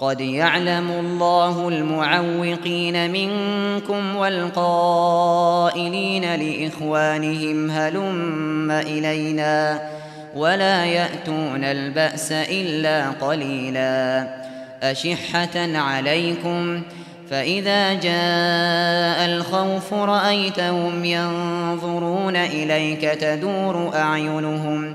قد يعلم الله المعوقين منكم والقائلين لإخوانهم هلم إلينا ولا يأتون البأس إلا قليلا أشحة عليكم فإذا جاء الخوف رأيتهم ينظرون إليك تدور أعينهم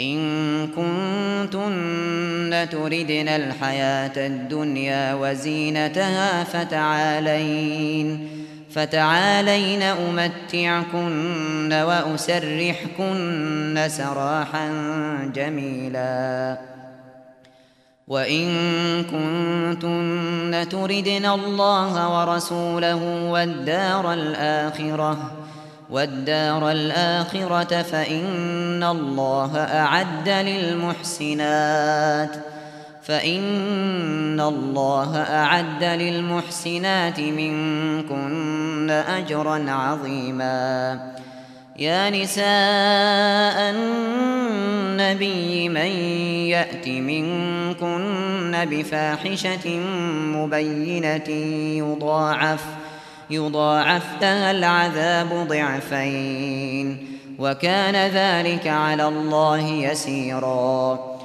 إن كنتن تردن الحياة الدنيا وزينتها فتعالين فتعالين أمتعكن وأسرحكن سراحا جميلا. وإن كنتن تردن الله ورسوله والدار الآخرة والدار الآخرة فإن الله أعد للمحسنات فإن الله أعد للمحسنات منكن أجرا عظيما. يا نساء النبي من يأت منكن بفاحشة مبينة يضاعف ۖ يضاعف لها العذاب ضعفين. وكان ذلك على الله يسيرا.